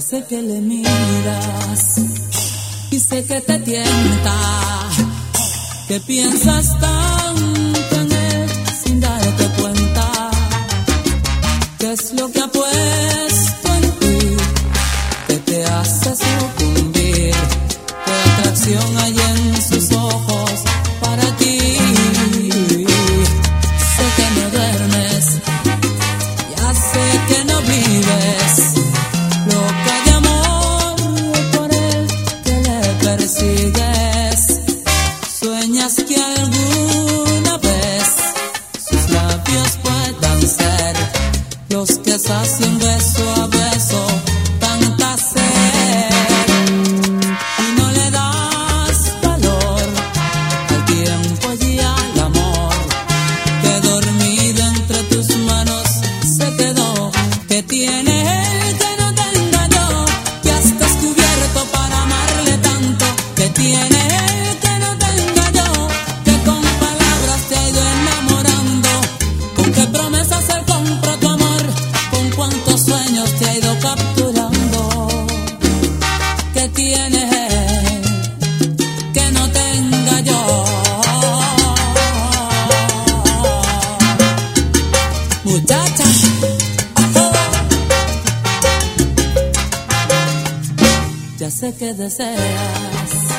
Sé que le miras y sé que te tienta, que piensas tanto en él sin darte cuenta. ¿Qué es lo que ha puesto en ti que te hace sucumbir? ¿Qué atracción hay? sensação é sua. capturando. ¿Qué tienes? Que no tenga yo. Muchacha. Ya sé que deseas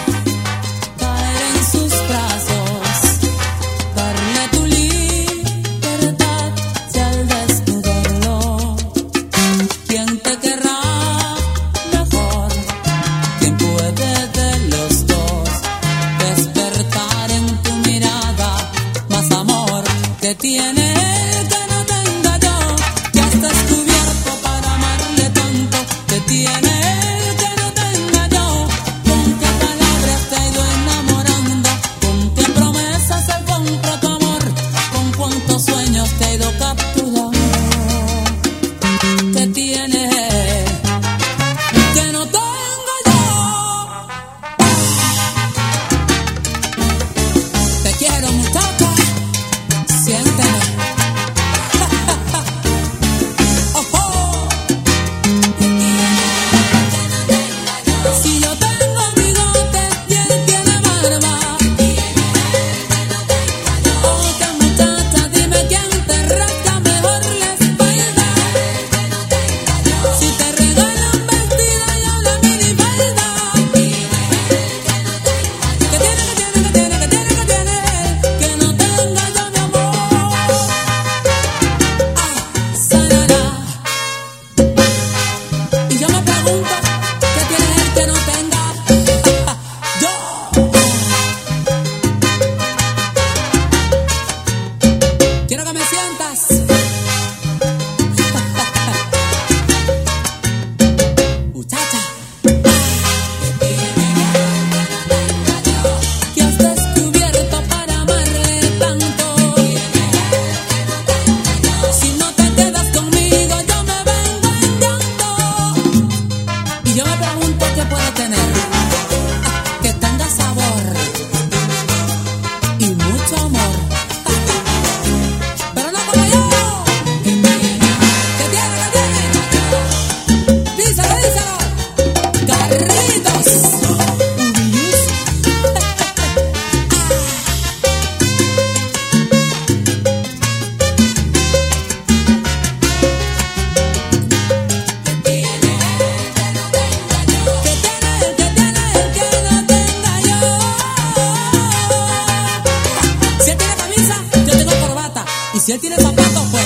Si él tiene zapatos, pues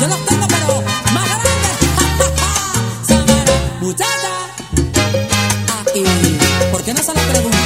yo los tengo, pero más grandes. Samara, muchacha. Ah, y ¿por qué no se la pregunta?